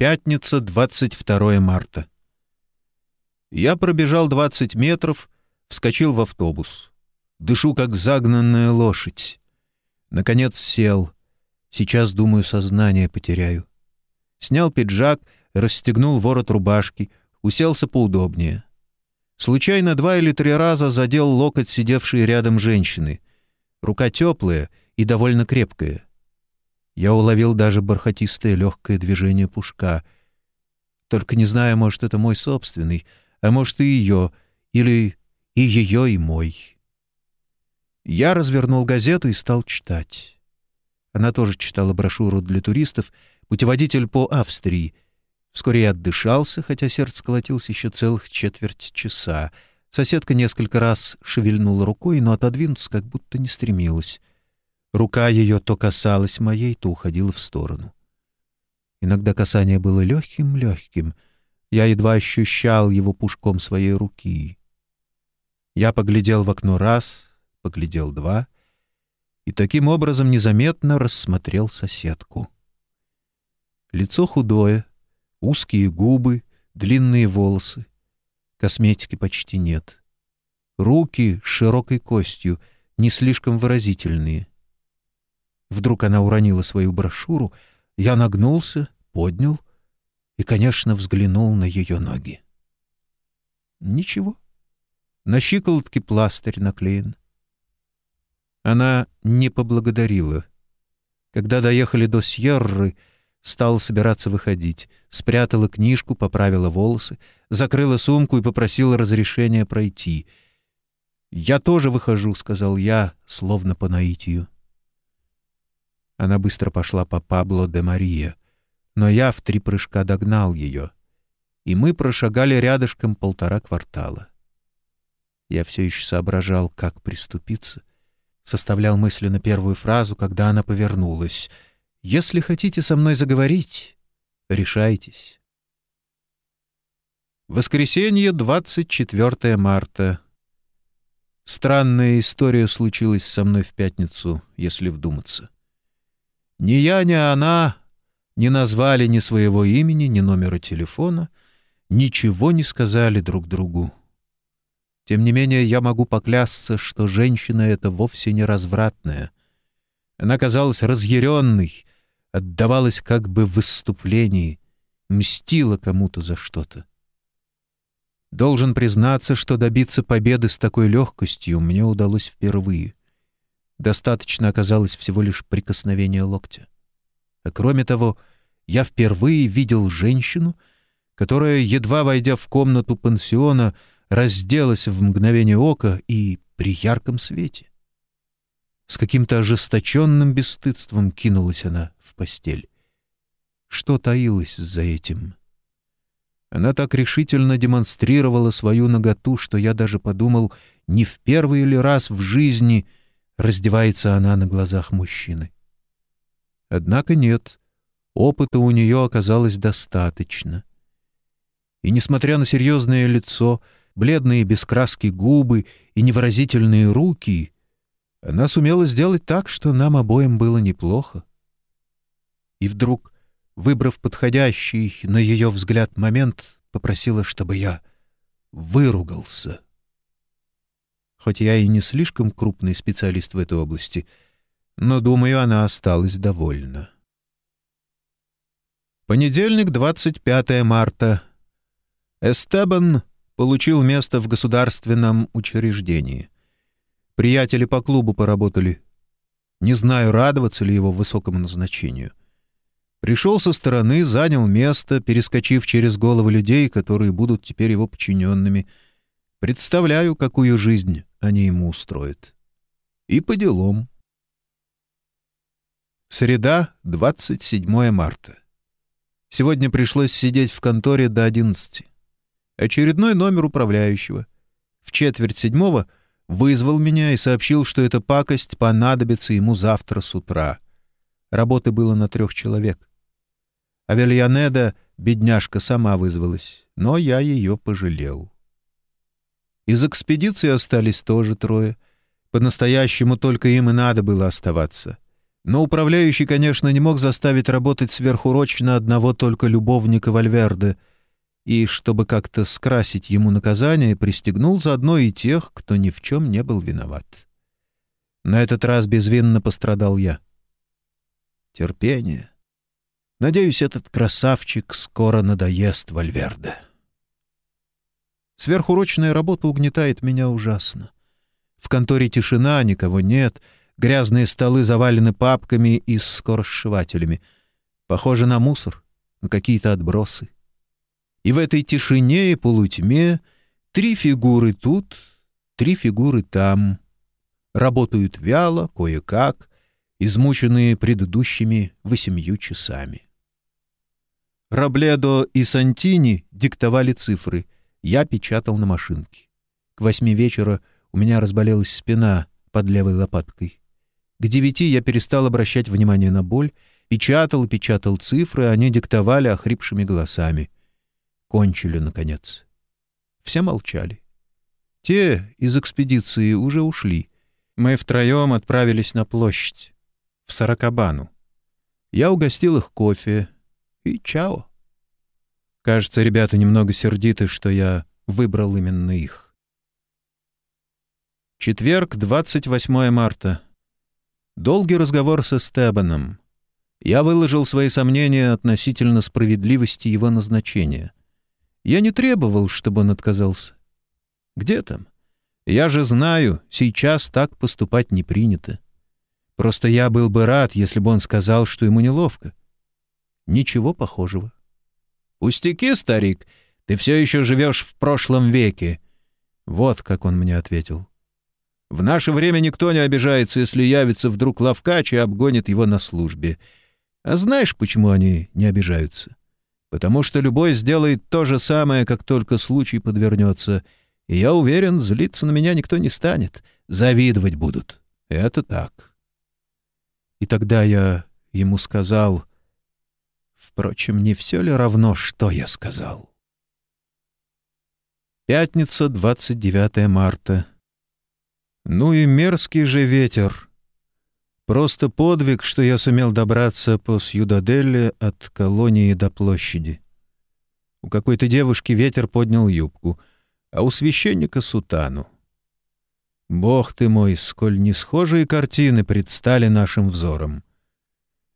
Пятница, 22 марта. Я пробежал 20 метров, вскочил в автобус. Дышу, как загнанная лошадь. Наконец сел. Сейчас, думаю, сознание потеряю. Снял пиджак, расстегнул ворот рубашки, уселся поудобнее. Случайно два или три раза задел локоть сидевшей рядом женщины. Рука теплая и довольно крепкая. Я уловил даже бархатистое легкое движение пушка. Только не знаю, может, это мой собственный, а может, и ее, или и ее, и мой. Я развернул газету и стал читать. Она тоже читала брошюру для туристов «Путеводитель по Австрии». Вскоре я отдышался, хотя сердце колотилось еще целых четверть часа. Соседка несколько раз шевельнула рукой, но отодвинуться как будто не стремилась. Рука ее то касалась моей, то уходила в сторону. Иногда касание было легким-легким. Я едва ощущал его пушком своей руки. Я поглядел в окно раз, поглядел два и таким образом незаметно рассмотрел соседку. Лицо худое, узкие губы, длинные волосы. Косметики почти нет. Руки с широкой костью, не слишком выразительные. Вдруг она уронила свою брошюру, я нагнулся, поднял и, конечно, взглянул на ее ноги. Ничего. На щиколотке пластырь наклеен. Она не поблагодарила. Когда доехали до Сьерры, стала собираться выходить, спрятала книжку, поправила волосы, закрыла сумку и попросила разрешения пройти. «Я тоже выхожу», — сказал я, словно по наитию. Она быстро пошла по Пабло де Мария, но я в три прыжка догнал ее, и мы прошагали рядышком полтора квартала. Я все еще соображал, как приступиться, составлял мысленно первую фразу, когда она повернулась. «Если хотите со мной заговорить, решайтесь». Воскресенье, 24 марта. Странная история случилась со мной в пятницу, если вдуматься. Ни я, ни она не назвали ни своего имени, ни номера телефона, ничего не сказали друг другу. Тем не менее, я могу поклясться, что женщина эта вовсе не развратная. Она казалась разъяренной, отдавалась как бы в выступлении, мстила кому-то за что-то. Должен признаться, что добиться победы с такой легкостью мне удалось впервые. Достаточно оказалось всего лишь прикосновения локтя. А кроме того, я впервые видел женщину, которая, едва войдя в комнату пансиона, разделась в мгновение ока и при ярком свете. С каким-то ожесточенным бесстыдством кинулась она в постель. Что таилось за этим? Она так решительно демонстрировала свою наготу, что я даже подумал, не в первый ли раз в жизни — раздевается она на глазах мужчины. Однако нет, опыта у нее оказалось достаточно. И несмотря на серьезное лицо, бледные без краски губы и невыразительные руки, она сумела сделать так, что нам обоим было неплохо. И вдруг, выбрав подходящий на ее взгляд момент, попросила, чтобы я выругался хоть я и не слишком крупный специалист в этой области, но, думаю, она осталась довольна. Понедельник, 25 марта. Эстебан получил место в государственном учреждении. Приятели по клубу поработали. Не знаю, радоваться ли его высокому назначению. Пришел со стороны, занял место, перескочив через головы людей, которые будут теперь его подчиненными. Представляю, какую жизнь они ему устроят. И по делам. Среда, 27 марта. Сегодня пришлось сидеть в конторе до 11. Очередной номер управляющего. В четверть седьмого вызвал меня и сообщил, что эта пакость понадобится ему завтра с утра. Работы было на трех человек. Авельянеда, бедняжка, сама вызвалась, но я ее пожалел. Из экспедиции остались тоже трое. По-настоящему только им и надо было оставаться. Но управляющий, конечно, не мог заставить работать сверхурочно одного только любовника Вальверде, и, чтобы как-то скрасить ему наказание, пристегнул заодно и тех, кто ни в чем не был виноват. На этот раз безвинно пострадал я. Терпение. Надеюсь, этот красавчик скоро надоест Вальверде. Сверхурочная работа угнетает меня ужасно. В конторе тишина, никого нет, грязные столы завалены папками и скоросшивателями. Похоже на мусор, на какие-то отбросы. И в этой тишине и полутьме три фигуры тут, три фигуры там. Работают вяло, кое-как, измученные предыдущими восемью часами. Рабледо и Сантини диктовали цифры. Я печатал на машинке. К восьми вечера у меня разболелась спина под левой лопаткой. К девяти я перестал обращать внимание на боль, печатал и печатал цифры, они диктовали охрипшими голосами. Кончили, наконец. Все молчали. Те из экспедиции уже ушли. Мы втроем отправились на площадь, в Саракабану. Я угостил их кофе, и чао. Кажется, ребята немного сердиты, что я выбрал именно их. Четверг, 28 марта. Долгий разговор со Стебаном. Я выложил свои сомнения относительно справедливости его назначения. Я не требовал, чтобы он отказался. Где там? Я же знаю, сейчас так поступать не принято. Просто я был бы рад, если бы он сказал, что ему неловко. Ничего похожего. «Пустяки, старик, ты все еще живешь в прошлом веке». Вот как он мне ответил. «В наше время никто не обижается, если явится вдруг лавкач и обгонит его на службе. А знаешь, почему они не обижаются? Потому что любой сделает то же самое, как только случай подвернется. И я уверен, злиться на меня никто не станет. Завидовать будут. Это так». И тогда я ему сказал — Впрочем, не все ли равно, что я сказал? Пятница, 29 марта. Ну и мерзкий же ветер. Просто подвиг, что я сумел добраться по Сьюдаделле от колонии до площади. У какой-то девушки ветер поднял юбку, а у священника — сутану. Бог ты мой, сколь несхожие картины предстали нашим взором.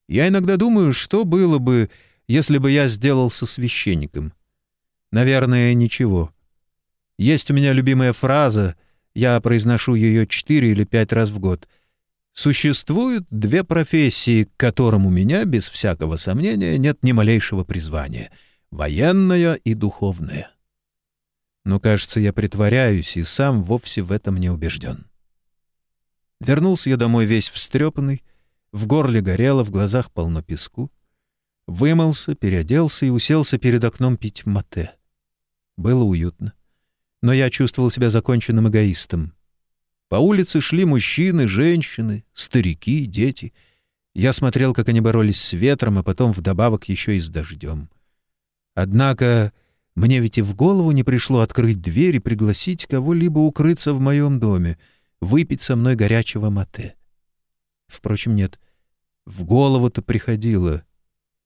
Я иногда думаю, что было бы, если бы я сделался священником. Наверное, ничего. Есть у меня любимая фраза, я произношу ее четыре или пять раз в год. Существуют две профессии, к которым у меня, без всякого сомнения, нет ни малейшего призвания — военная и духовная. Но, кажется, я притворяюсь и сам вовсе в этом не убежден. Вернулся я домой весь встрепанный, в горле горело, в глазах полно песку. Вымылся, переоделся и уселся перед окном пить мате. Было уютно. Но я чувствовал себя законченным эгоистом. По улице шли мужчины, женщины, старики, дети. Я смотрел, как они боролись с ветром, а потом вдобавок еще и с дождем. Однако мне ведь и в голову не пришло открыть дверь и пригласить кого-либо укрыться в моем доме, выпить со мной горячего мате. Впрочем, нет. В голову-то приходило.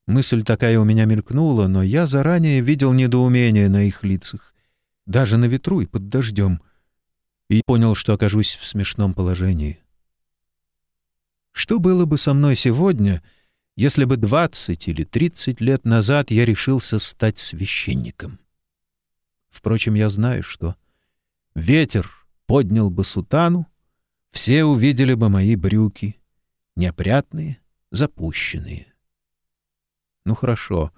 Мысль такая у меня мелькнула, но я заранее видел недоумение на их лицах, даже на ветру и под дождем, и понял, что окажусь в смешном положении. Что было бы со мной сегодня, если бы двадцать или тридцать лет назад я решился стать священником? Впрочем, я знаю, что ветер поднял бы сутану, все увидели бы мои брюки, неопрятные, запущенные. Ну хорошо.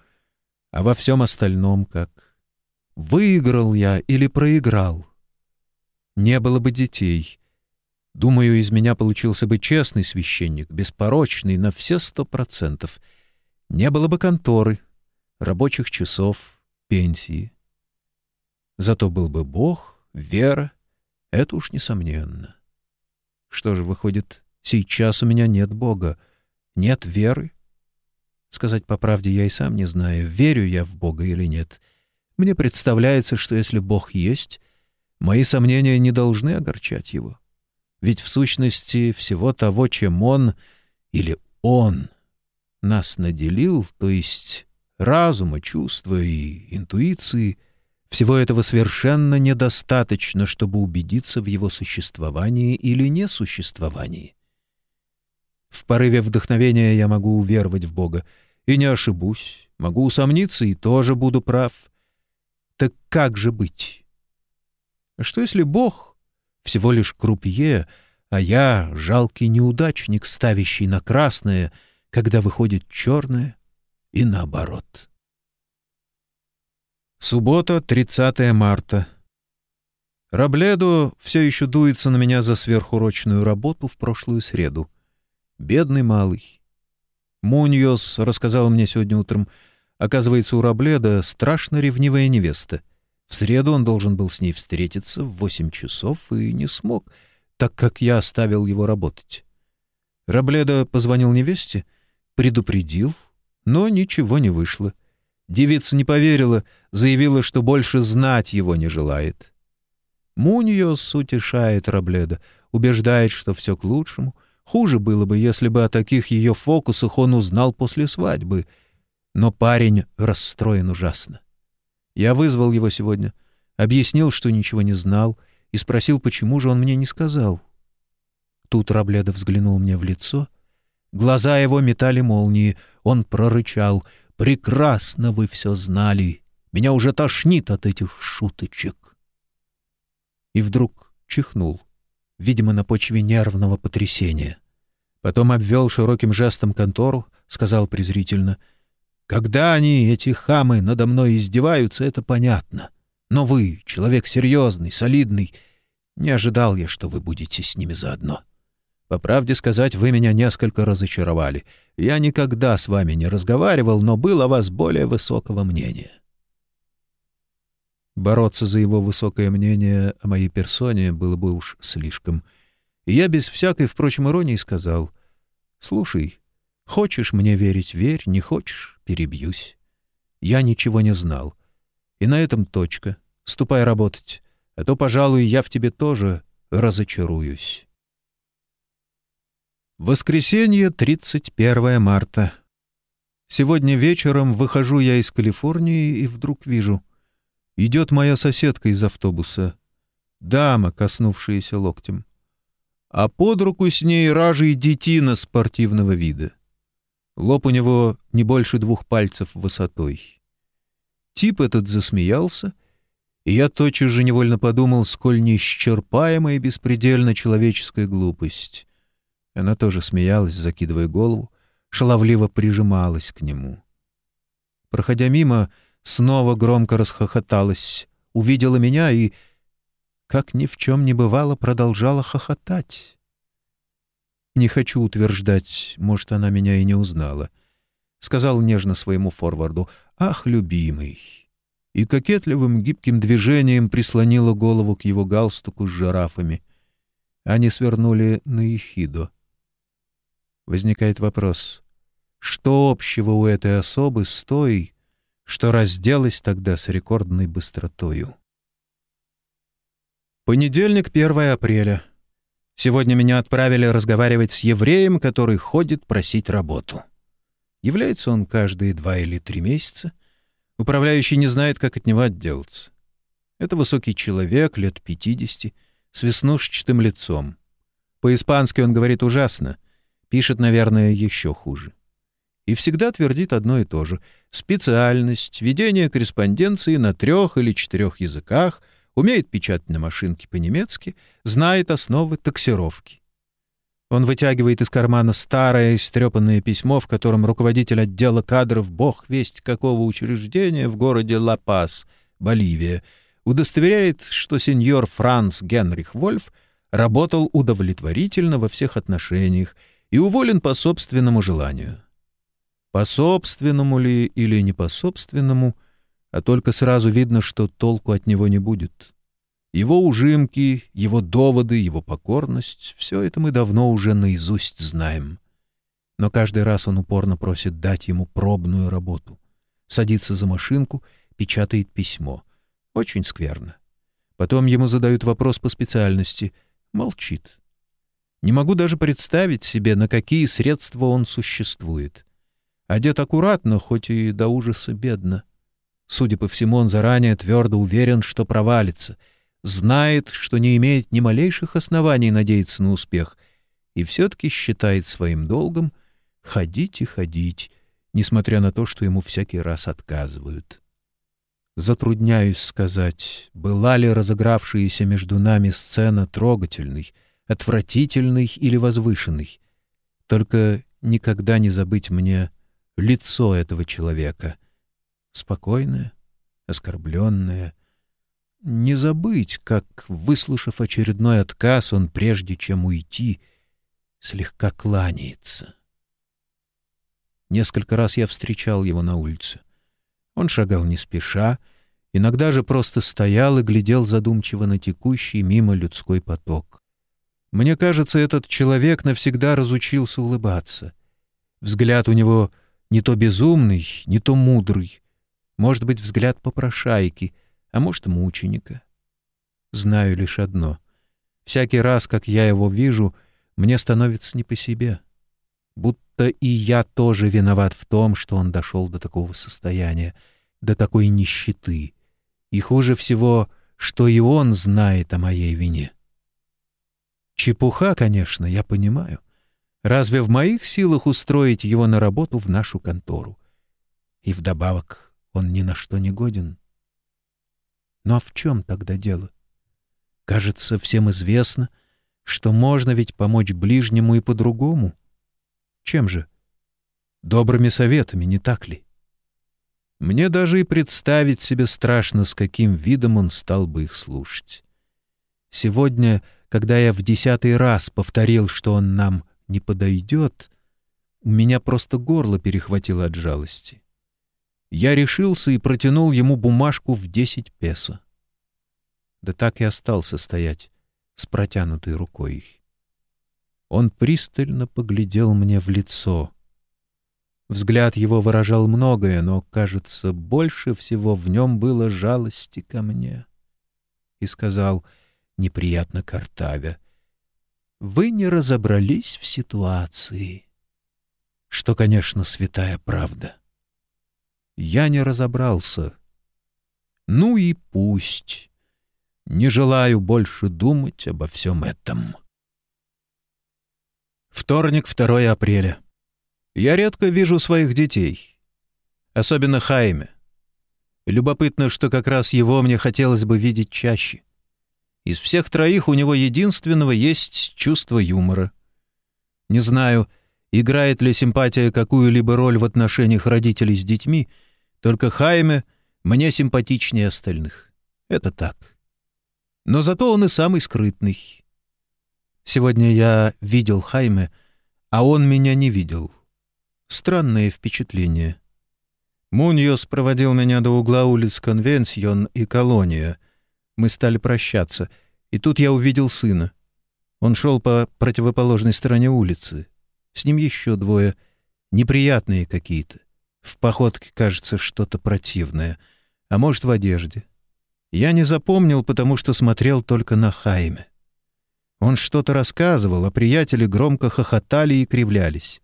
А во всем остальном как? Выиграл я или проиграл? Не было бы детей. Думаю, из меня получился бы честный священник, беспорочный на все сто процентов. Не было бы конторы, рабочих часов, пенсии. Зато был бы Бог, вера, это уж несомненно. Что же, выходит, сейчас у меня нет Бога, нет веры? Сказать по правде, я и сам не знаю, верю я в Бога или нет. Мне представляется, что если Бог есть, мои сомнения не должны огорчать его. Ведь в сущности всего того, чем Он или Он нас наделил, то есть разума, чувства и интуиции, всего этого совершенно недостаточно, чтобы убедиться в его существовании или несуществовании. В порыве вдохновения я могу уверовать в Бога и не ошибусь, могу усомниться и тоже буду прав. Так как же быть? А что если Бог всего лишь крупье, а я — жалкий неудачник, ставящий на красное, когда выходит черное, и наоборот? Суббота, 30 марта. Рабледо все еще дуется на меня за сверхурочную работу в прошлую среду. Бедный малый. Муньос рассказал мне сегодня утром, оказывается, у Рабледа страшно ревнивая невеста. В среду он должен был с ней встретиться в восемь часов и не смог, так как я оставил его работать. Рабледа позвонил невесте, предупредил, но ничего не вышло. Девица не поверила, заявила, что больше знать его не желает. Муньос утешает Рабледа, убеждает, что все к лучшему. Хуже было бы, если бы о таких ее фокусах он узнал после свадьбы. Но парень расстроен ужасно. Я вызвал его сегодня, объяснил, что ничего не знал, и спросил, почему же он мне не сказал. Тут Рабледа взглянул мне в лицо. Глаза его метали молнии. Он прорычал — Прекрасно вы все знали. Меня уже тошнит от этих шуточек. И вдруг чихнул, видимо, на почве нервного потрясения. Потом обвел широким жестом контору, сказал презрительно, «Когда они, эти хамы, надо мной издеваются, это понятно. Но вы, человек серьезный, солидный, не ожидал я, что вы будете с ними заодно». По правде сказать, вы меня несколько разочаровали. Я никогда с вами не разговаривал, но был о вас более высокого мнения. Бороться за его высокое мнение о моей персоне было бы уж слишком. И я без всякой, впрочем, иронии сказал, «Слушай, хочешь мне верить — верь, не хочешь — перебьюсь. Я ничего не знал. И на этом точка. Ступай работать, а то, пожалуй, я в тебе тоже разочаруюсь». Воскресенье, 31 марта. Сегодня вечером выхожу я из Калифорнии и вдруг вижу. Идет моя соседка из автобуса. Дама, коснувшаяся локтем. А под руку с ней ражей детина спортивного вида. Лоб у него не больше двух пальцев высотой. Тип этот засмеялся, и я тотчас же невольно подумал, сколь неисчерпаемая и беспредельно человеческая глупость. Она тоже смеялась, закидывая голову, шаловливо прижималась к нему. Проходя мимо, снова громко расхохоталась, увидела меня и, как ни в чем не бывало, продолжала хохотать. Не хочу утверждать, может, она меня и не узнала. Сказал нежно своему форварду «Ах, любимый!» и кокетливым гибким движением прислонила голову к его галстуку с жирафами. Они свернули на Ехидо. Возникает вопрос, что общего у этой особы с той, что разделась тогда с рекордной быстротою? Понедельник, 1 апреля. Сегодня меня отправили разговаривать с евреем, который ходит просить работу. Является он каждые два или три месяца. Управляющий не знает, как от него отделаться. Это высокий человек, лет пятидесяти, с веснушчатым лицом. По-испански он говорит ужасно — Пишет, наверное, еще хуже. И всегда твердит одно и то же. Специальность, ведение корреспонденции на трех или четырех языках, умеет печатать на машинке по-немецки, знает основы таксировки. Он вытягивает из кармана старое истрепанное письмо, в котором руководитель отдела кадров бог весть какого учреждения в городе Ла-Пас, Боливия, удостоверяет, что сеньор Франц Генрих Вольф работал удовлетворительно во всех отношениях и уволен по собственному желанию. По собственному ли или не по собственному, а только сразу видно, что толку от него не будет. Его ужимки, его доводы, его покорность — все это мы давно уже наизусть знаем. Но каждый раз он упорно просит дать ему пробную работу. Садится за машинку, печатает письмо. Очень скверно. Потом ему задают вопрос по специальности. Молчит. Не могу даже представить себе, на какие средства он существует. Одет аккуратно, хоть и до ужаса бедно. Судя по всему, он заранее твердо уверен, что провалится, знает, что не имеет ни малейших оснований надеяться на успех, и все-таки считает своим долгом ходить и ходить, несмотря на то, что ему всякий раз отказывают. Затрудняюсь сказать, была ли разыгравшаяся между нами сцена трогательной, отвратительной или возвышенной. Только никогда не забыть мне лицо этого человека. Спокойное, оскорбленное. Не забыть, как, выслушав очередной отказ, он, прежде чем уйти, слегка кланяется. Несколько раз я встречал его на улице. Он шагал не спеша, иногда же просто стоял и глядел задумчиво на текущий мимо людской поток. Мне кажется, этот человек навсегда разучился улыбаться. Взгляд у него не то безумный, не то мудрый. Может быть, взгляд попрошайки, а может, мученика. Знаю лишь одно. Всякий раз, как я его вижу, мне становится не по себе. Будто и я тоже виноват в том, что он дошел до такого состояния, до такой нищеты. И хуже всего, что и он знает о моей вине. Чепуха, конечно, я понимаю. Разве в моих силах устроить его на работу в нашу контору? И вдобавок он ни на что не годен. Но а в чем тогда дело? Кажется, всем известно, что можно ведь помочь ближнему и по-другому. Чем же? Добрыми советами, не так ли? Мне даже и представить себе страшно, с каким видом он стал бы их слушать. Сегодня, когда я в десятый раз повторил, что он нам не подойдет, у меня просто горло перехватило от жалости. Я решился и протянул ему бумажку в десять песо. Да так и остался стоять с протянутой рукой. Он пристально поглядел мне в лицо. Взгляд его выражал многое, но, кажется, больше всего в нем было жалости ко мне. И сказал, неприятно картавя, — вы не разобрались в ситуации. Что, конечно, святая правда. Я не разобрался. Ну и пусть. Не желаю больше думать обо всем этом. Вторник, 2 апреля. Я редко вижу своих детей. Особенно Хайме. Любопытно, что как раз его мне хотелось бы видеть чаще. Из всех троих у него единственного есть чувство юмора. Не знаю, играет ли симпатия какую-либо роль в отношениях родителей с детьми, только Хайме мне симпатичнее остальных. Это так. Но зато он и самый скрытный. Сегодня я видел Хайме, а он меня не видел. Странное впечатление. Муньос проводил меня до угла улиц Конвенсион и Колония — мы стали прощаться, и тут я увидел сына. Он шел по противоположной стороне улицы. С ним еще двое. Неприятные какие-то. В походке, кажется, что-то противное. А может, в одежде. Я не запомнил, потому что смотрел только на Хайме. Он что-то рассказывал, а приятели громко хохотали и кривлялись.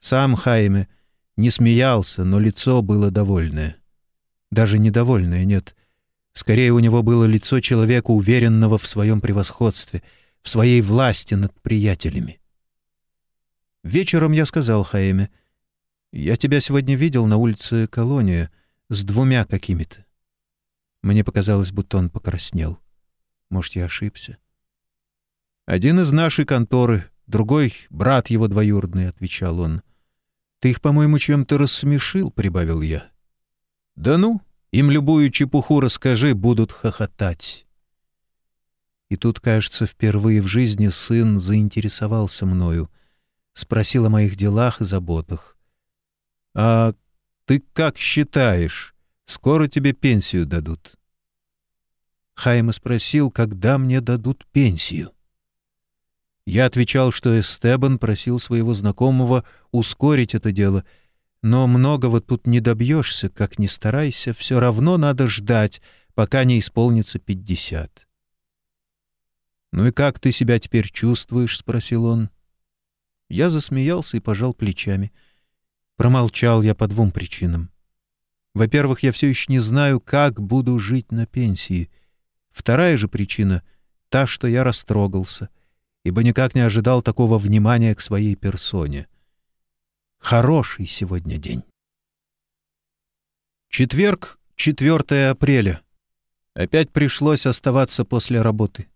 Сам Хайме не смеялся, но лицо было довольное. Даже недовольное, нет — Скорее, у него было лицо человека, уверенного в своем превосходстве, в своей власти над приятелями. Вечером я сказал Хаэме, «Я тебя сегодня видел на улице Колония с двумя какими-то». Мне показалось, будто он покраснел. Может, я ошибся? «Один из нашей конторы, другой — брат его двоюродный», — отвечал он. «Ты их, по-моему, чем-то рассмешил», — прибавил я. «Да ну!» Им любую чепуху расскажи, будут хохотать. И тут, кажется, впервые в жизни сын заинтересовался мною, спросил о моих делах и заботах. «А ты как считаешь, скоро тебе пенсию дадут?» Хайма спросил, когда мне дадут пенсию. Я отвечал, что Эстебан просил своего знакомого ускорить это дело — но многого тут не добьешься, как ни старайся, все равно надо ждать, пока не исполнится пятьдесят. «Ну и как ты себя теперь чувствуешь?» — спросил он. Я засмеялся и пожал плечами. Промолчал я по двум причинам. Во-первых, я все еще не знаю, как буду жить на пенсии. Вторая же причина — та, что я растрогался, ибо никак не ожидал такого внимания к своей персоне. Хороший сегодня день. Четверг, 4 апреля. Опять пришлось оставаться после работы.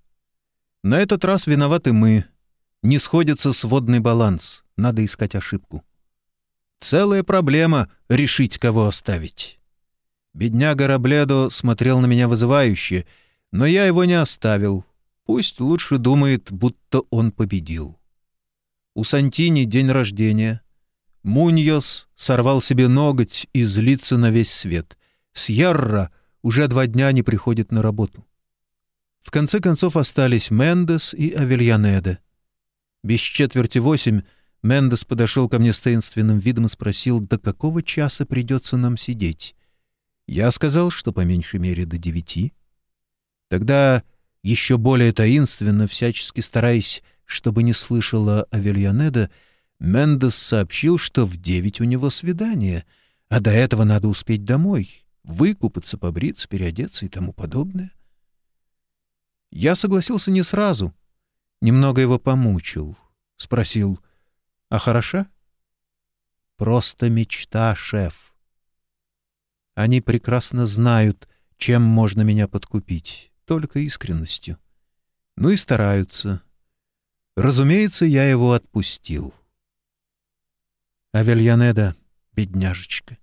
На этот раз виноваты мы. Не сходится сводный баланс. Надо искать ошибку. Целая проблема — решить, кого оставить. Бедняга Рабледо смотрел на меня вызывающе, но я его не оставил. Пусть лучше думает, будто он победил. У Сантини день рождения. Муньос сорвал себе ноготь и злится на весь свет. Сьерра уже два дня не приходит на работу. В конце концов остались Мендес и Авельянеде. Без четверти восемь Мендес подошел ко мне с таинственным видом и спросил, до какого часа придется нам сидеть. Я сказал, что по меньшей мере до девяти. Тогда, еще более таинственно, всячески стараясь, чтобы не слышала Авельянеда, Мендес сообщил, что в девять у него свидание, а до этого надо успеть домой, выкупаться, побриться, переодеться и тому подобное. Я согласился не сразу. Немного его помучил. Спросил, «А хороша?» «Просто мечта, шеф. Они прекрасно знают, чем можно меня подкупить, только искренностью. Ну и стараются. Разумеется, я его отпустил». Авельянеда, бедняжечка.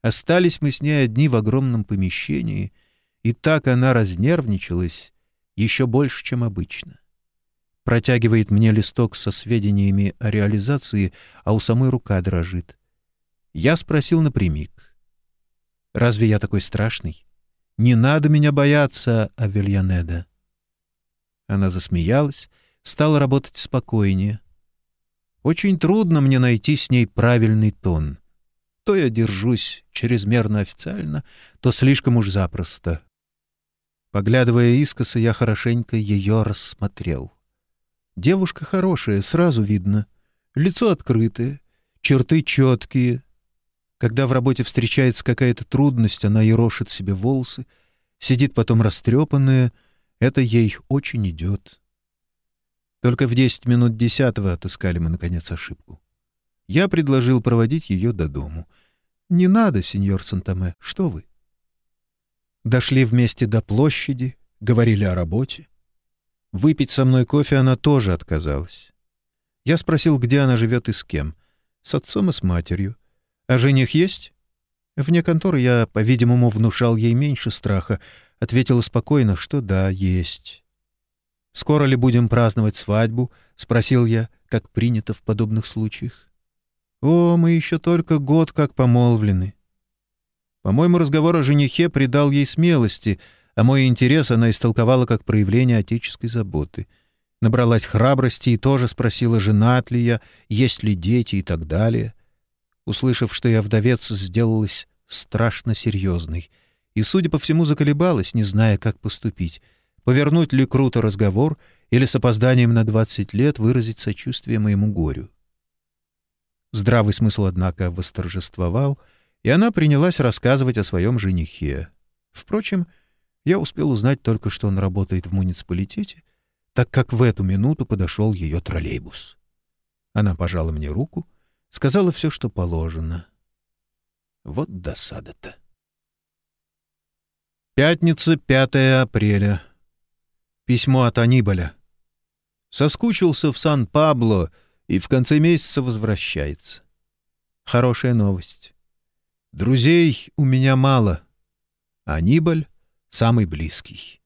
Остались мы с ней одни в огромном помещении, и так она разнервничалась еще больше, чем обычно. Протягивает мне листок со сведениями о реализации, а у самой рука дрожит. Я спросил напрямик. «Разве я такой страшный? Не надо меня бояться, Авельянеда». Она засмеялась, стала работать спокойнее — очень трудно мне найти с ней правильный тон. То я держусь чрезмерно официально, то слишком уж запросто. Поглядывая искоса, я хорошенько ее рассмотрел. Девушка хорошая, сразу видно. Лицо открытое, черты четкие. Когда в работе встречается какая-то трудность, она ерошит себе волосы, сидит потом растрепанная. Это ей очень идет. Только в десять минут десятого отыскали мы, наконец, ошибку. Я предложил проводить ее до дому. «Не надо, сеньор Сантаме, что вы?» Дошли вместе до площади, говорили о работе. Выпить со мной кофе она тоже отказалась. Я спросил, где она живет и с кем. С отцом и с матерью. А жених есть? Вне конторы я, по-видимому, внушал ей меньше страха. Ответила спокойно, что да, есть. «Скоро ли будем праздновать свадьбу?» — спросил я, как принято в подобных случаях. «О, мы еще только год как помолвлены». По-моему, разговор о женихе придал ей смелости, а мой интерес она истолковала как проявление отеческой заботы. Набралась храбрости и тоже спросила, женат ли я, есть ли дети и так далее. Услышав, что я вдовец, сделалась страшно серьезной и, судя по всему, заколебалась, не зная, как поступить — Повернуть ли круто разговор или с опозданием на 20 лет выразить сочувствие моему горю? Здравый смысл, однако, восторжествовал, и она принялась рассказывать о своем женихе. Впрочем, я успел узнать только, что он работает в муниципалитете, так как в эту минуту подошел ее троллейбус. Она пожала мне руку, сказала все, что положено. Вот досада-то. Пятница, 5 апреля. Письмо от Анибаля. Соскучился в Сан-Пабло и в конце месяца возвращается. Хорошая новость. Друзей у меня мало. Анибаль — самый близкий.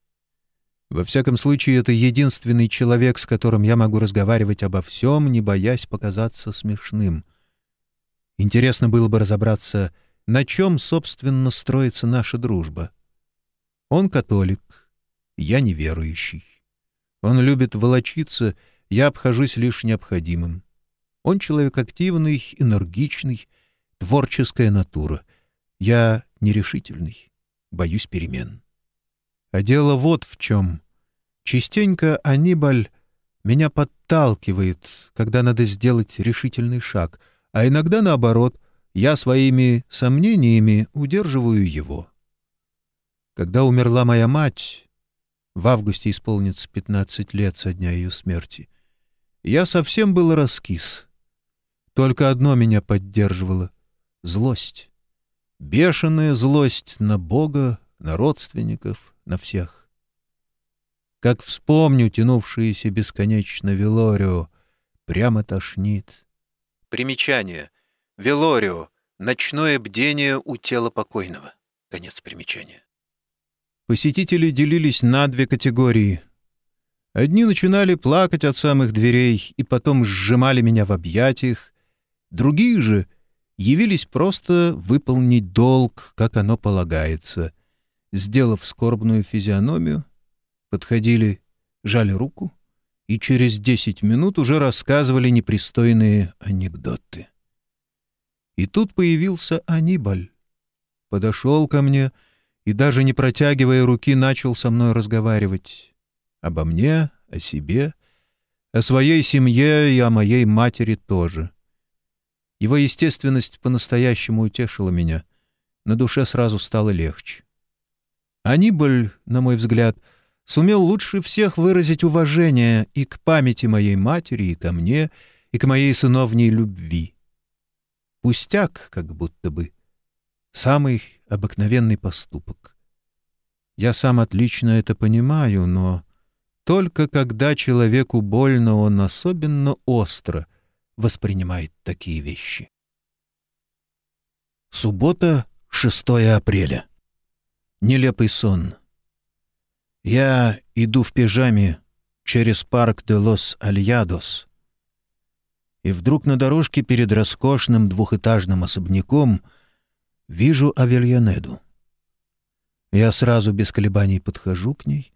Во всяком случае, это единственный человек, с которым я могу разговаривать обо всем, не боясь показаться смешным. Интересно было бы разобраться, на чем, собственно, строится наша дружба. Он католик, я неверующий. Он любит волочиться, я обхожусь лишь необходимым. Он человек активный, энергичный, творческая натура. Я нерешительный, боюсь перемен. А дело вот в чем. Частенько Анибаль меня подталкивает, когда надо сделать решительный шаг, а иногда наоборот, я своими сомнениями удерживаю его. Когда умерла моя мать, в августе исполнится 15 лет со дня ее смерти, я совсем был раскис. Только одно меня поддерживало — злость. Бешеная злость на Бога, на родственников, на всех. Как вспомню тянувшиеся бесконечно Велорио, прямо тошнит. Примечание. Велорио. Ночное бдение у тела покойного. Конец примечания. Посетители делились на две категории. Одни начинали плакать от самых дверей и потом сжимали меня в объятиях, другие же явились просто выполнить долг, как оно полагается, сделав скорбную физиономию — подходили, жали руку и через десять минут уже рассказывали непристойные анекдоты. И тут появился Анибаль. Подошел ко мне и, даже не протягивая руки, начал со мной разговаривать. Обо мне, о себе, о своей семье и о моей матери тоже. Его естественность по-настоящему утешила меня. На душе сразу стало легче. Анибаль, на мой взгляд, — сумел лучше всех выразить уважение и к памяти моей матери, и ко мне, и к моей сыновней любви. Пустяк, как будто бы. Самый обыкновенный поступок. Я сам отлично это понимаю, но только когда человеку больно, он особенно остро воспринимает такие вещи. Суббота, 6 апреля. Нелепый сон — я иду в пижаме через парк де лос Альядос, и вдруг на дорожке перед роскошным двухэтажным особняком вижу Авельянеду. Я сразу без колебаний подхожу к ней.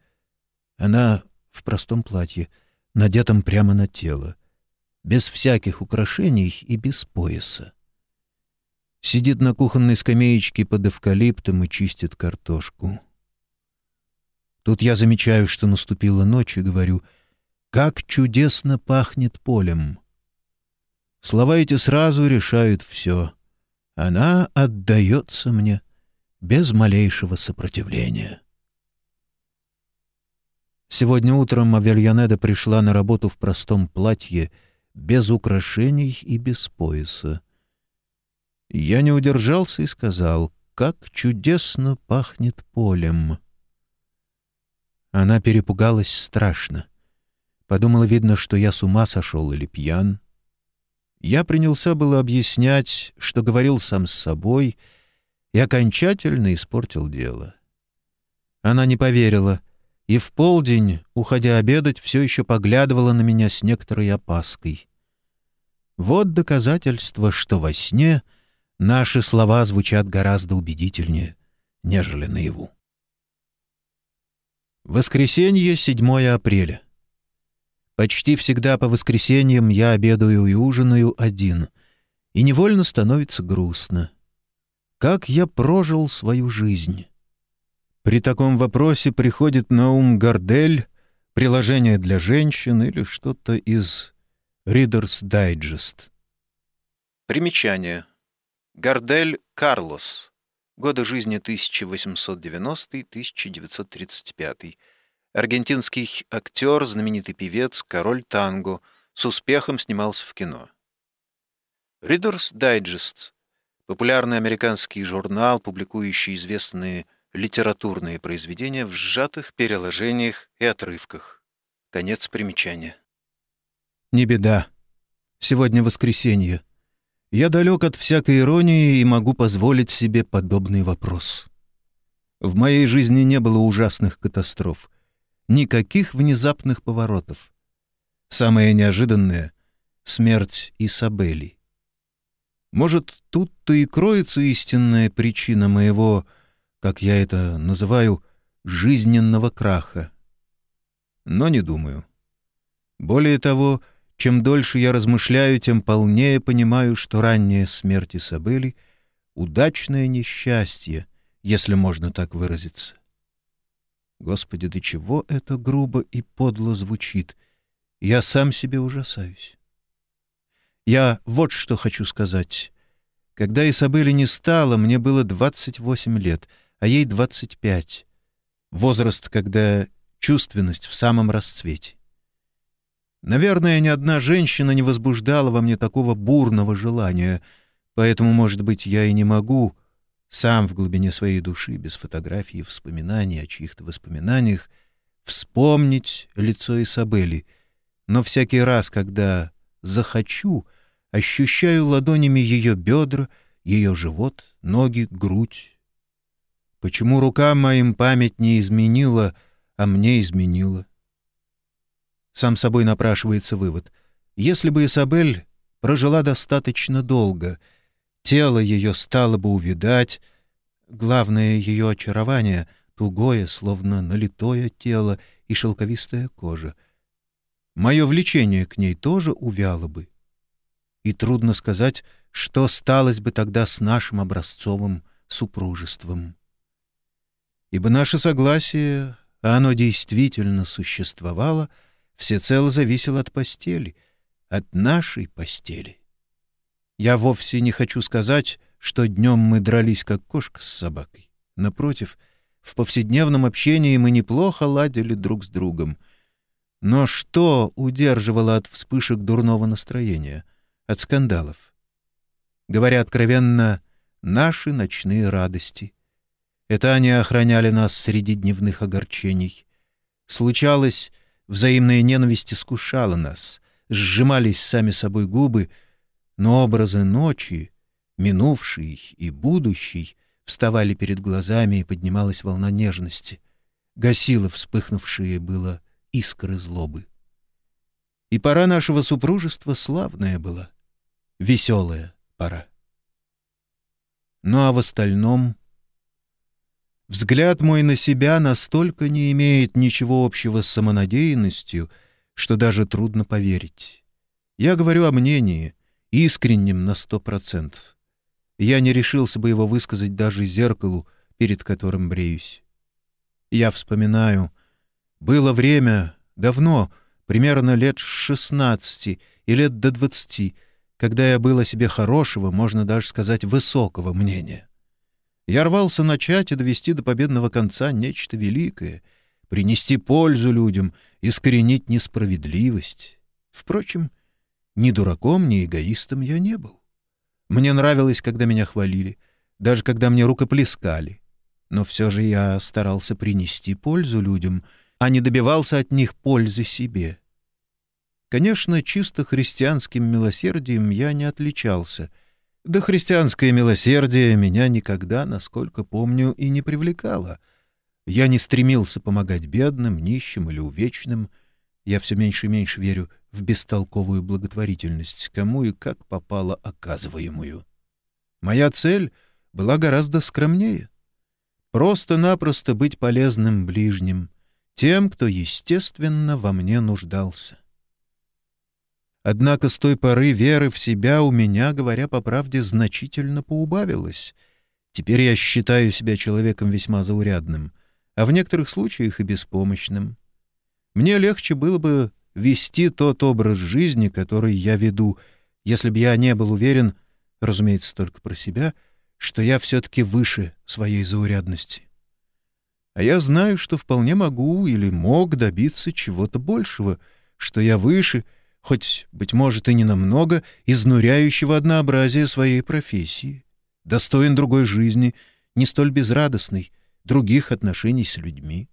Она в простом платье, надетом прямо на тело, без всяких украшений и без пояса. Сидит на кухонной скамеечке под эвкалиптом и чистит картошку. Тут я замечаю, что наступила ночь, и говорю, «Как чудесно пахнет полем!» Слова эти сразу решают все. Она отдается мне без малейшего сопротивления. Сегодня утром Авельянеда пришла на работу в простом платье, без украшений и без пояса. Я не удержался и сказал, «Как чудесно пахнет полем!» Она перепугалась страшно. Подумала, видно, что я с ума сошел или пьян. Я принялся было объяснять, что говорил сам с собой, и окончательно испортил дело. Она не поверила, и в полдень, уходя обедать, все еще поглядывала на меня с некоторой опаской. Вот доказательство, что во сне наши слова звучат гораздо убедительнее, нежели наяву. Воскресенье, 7 апреля. Почти всегда по воскресеньям я обедаю и ужинаю один, и невольно становится грустно. Как я прожил свою жизнь? При таком вопросе приходит на ум Гордель, приложение для женщин или что-то из Reader's Digest. Примечание. Гордель Карлос. Годы жизни 1890-1935. Аргентинский актер, знаменитый певец, король танго, с успехом снимался в кино. Reader's Digest — популярный американский журнал, публикующий известные литературные произведения в сжатых переложениях и отрывках. Конец примечания. Не беда. Сегодня воскресенье. Я далек от всякой иронии и могу позволить себе подобный вопрос. В моей жизни не было ужасных катастроф, никаких внезапных поворотов. Самое неожиданное — смерть Исабели. Может, тут-то и кроется истинная причина моего, как я это называю, жизненного краха. Но не думаю. Более того, — чем дольше я размышляю, тем полнее понимаю, что ранняя смерть Исабели — удачное несчастье, если можно так выразиться. Господи, до чего это грубо и подло звучит. Я сам себе ужасаюсь. Я вот что хочу сказать. Когда Изабели не стало, мне было 28 лет, а ей 25. Возраст, когда чувственность в самом расцвете. Наверное, ни одна женщина не возбуждала во мне такого бурного желания, поэтому, может быть, я и не могу сам в глубине своей души, без фотографий и воспоминаний о чьих-то воспоминаниях, вспомнить лицо Исабели, но всякий раз, когда захочу, ощущаю ладонями ее бедра, ее живот, ноги, грудь. Почему рука моим память не изменила, а мне изменила? Сам собой напрашивается вывод. Если бы Исабель прожила достаточно долго, тело ее стало бы увидать, главное ее очарование — тугое, словно налитое тело и шелковистая кожа. Мое влечение к ней тоже увяло бы. И трудно сказать, что сталось бы тогда с нашим образцовым супружеством. Ибо наше согласие, оно действительно существовало — всецело зависел от постели, от нашей постели. Я вовсе не хочу сказать, что днем мы дрались, как кошка с собакой. Напротив, в повседневном общении мы неплохо ладили друг с другом. Но что удерживало от вспышек дурного настроения, от скандалов? Говоря откровенно, наши ночные радости. Это они охраняли нас среди дневных огорчений. Случалось, Взаимная ненависть искушала нас, сжимались сами собой губы, но образы ночи, минувшей и будущей, вставали перед глазами и поднималась волна нежности, гасила вспыхнувшие было искры злобы. И пора нашего супружества славная была, веселая пора. Ну а в остальном Взгляд мой на себя настолько не имеет ничего общего с самонадеянностью, что даже трудно поверить. Я говорю о мнении, искреннем на сто процентов. Я не решился бы его высказать даже зеркалу, перед которым бреюсь. Я вспоминаю. Было время, давно, примерно лет с шестнадцати и лет до двадцати, когда я был о себе хорошего, можно даже сказать, высокого мнения. Я рвался начать и довести до победного конца нечто великое, принести пользу людям, искоренить несправедливость. Впрочем, ни дураком, ни эгоистом я не был. Мне нравилось, когда меня хвалили, даже когда мне рукоплескали. Но все же я старался принести пользу людям, а не добивался от них пользы себе. Конечно, чисто христианским милосердием я не отличался — да христианское милосердие меня никогда, насколько помню, и не привлекало. Я не стремился помогать бедным, нищим или увечным. Я все меньше и меньше верю в бестолковую благотворительность, кому и как попало оказываемую. Моя цель была гораздо скромнее. Просто-напросто быть полезным ближним, тем, кто, естественно, во мне нуждался. Однако с той поры веры в себя у меня, говоря по правде, значительно поубавилось. Теперь я считаю себя человеком весьма заурядным, а в некоторых случаях и беспомощным. Мне легче было бы вести тот образ жизни, который я веду, если бы я не был уверен, разумеется, только про себя, что я все-таки выше своей заурядности. А я знаю, что вполне могу или мог добиться чего-то большего, что я выше — хоть, быть может, и не намного, изнуряющего однообразия своей профессии, достоин другой жизни, не столь безрадостной, других отношений с людьми.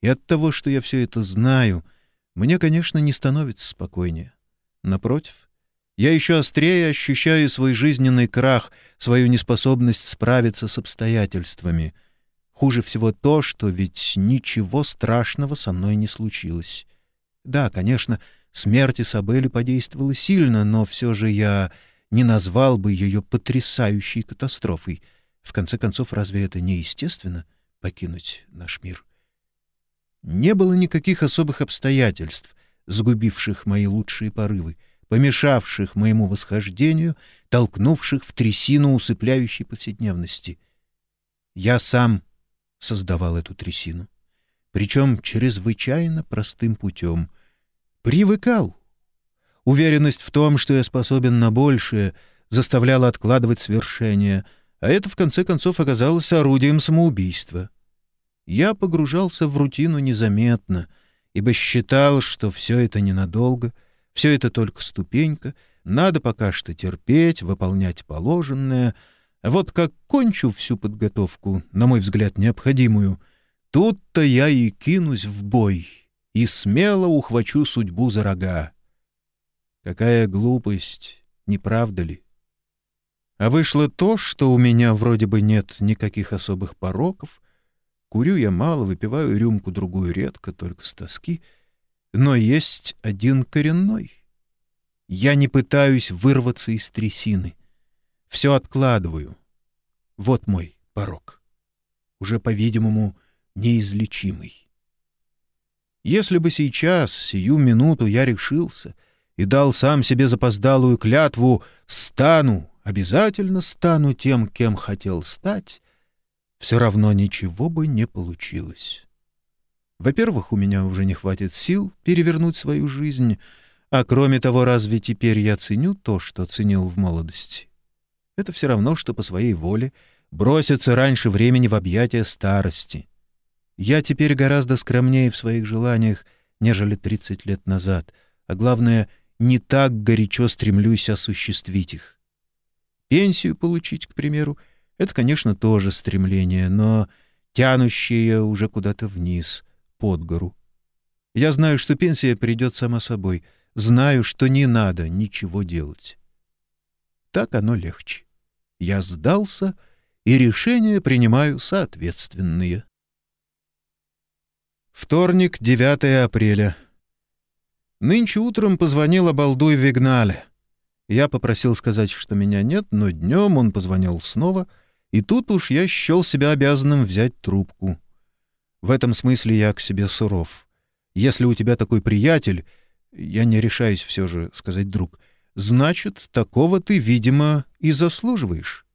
И от того, что я все это знаю, мне, конечно, не становится спокойнее. Напротив, я еще острее ощущаю свой жизненный крах, свою неспособность справиться с обстоятельствами. Хуже всего то, что ведь ничего страшного со мной не случилось. Да, конечно, — Смерть Исабели подействовала сильно, но все же я не назвал бы ее потрясающей катастрофой. В конце концов, разве это не естественно — покинуть наш мир? Не было никаких особых обстоятельств, сгубивших мои лучшие порывы, помешавших моему восхождению, толкнувших в трясину усыпляющей повседневности. Я сам создавал эту трясину. причем чрезвычайно простым путем. Привыкал. Уверенность в том, что я способен на большее, заставляла откладывать свершение, а это, в конце концов, оказалось орудием самоубийства. Я погружался в рутину незаметно, ибо считал, что все это ненадолго, все это только ступенька, надо пока что терпеть, выполнять положенное, а вот как кончу всю подготовку, на мой взгляд, необходимую, тут-то я и кинусь в бой и смело ухвачу судьбу за рога. Какая глупость, не правда ли? А вышло то, что у меня вроде бы нет никаких особых пороков. Курю я мало, выпиваю рюмку-другую редко, только с тоски. Но есть один коренной. Я не пытаюсь вырваться из трясины. Все откладываю. Вот мой порок. Уже, по-видимому, неизлечимый. Если бы сейчас, сию минуту, я решился — и дал сам себе запоздалую клятву «стану, обязательно стану тем, кем хотел стать», все равно ничего бы не получилось. Во-первых, у меня уже не хватит сил перевернуть свою жизнь, а кроме того, разве теперь я ценю то, что ценил в молодости? Это все равно, что по своей воле броситься раньше времени в объятия старости. Я теперь гораздо скромнее в своих желаниях, нежели 30 лет назад, а главное — не так горячо стремлюсь осуществить их. Пенсию получить, к примеру, это, конечно, тоже стремление, но тянущее уже куда-то вниз, под гору. Я знаю, что пенсия придет сама собой, знаю, что не надо ничего делать. Так оно легче. Я сдался, и решения принимаю соответственные. Вторник, 9 апреля. Нынче утром позвонил обалдуй Вигнале. Я попросил сказать, что меня нет, но днем он позвонил снова, и тут уж я счел себя обязанным взять трубку. В этом смысле я к себе суров. Если у тебя такой приятель, я не решаюсь все же сказать друг, значит, такого ты, видимо, и заслуживаешь.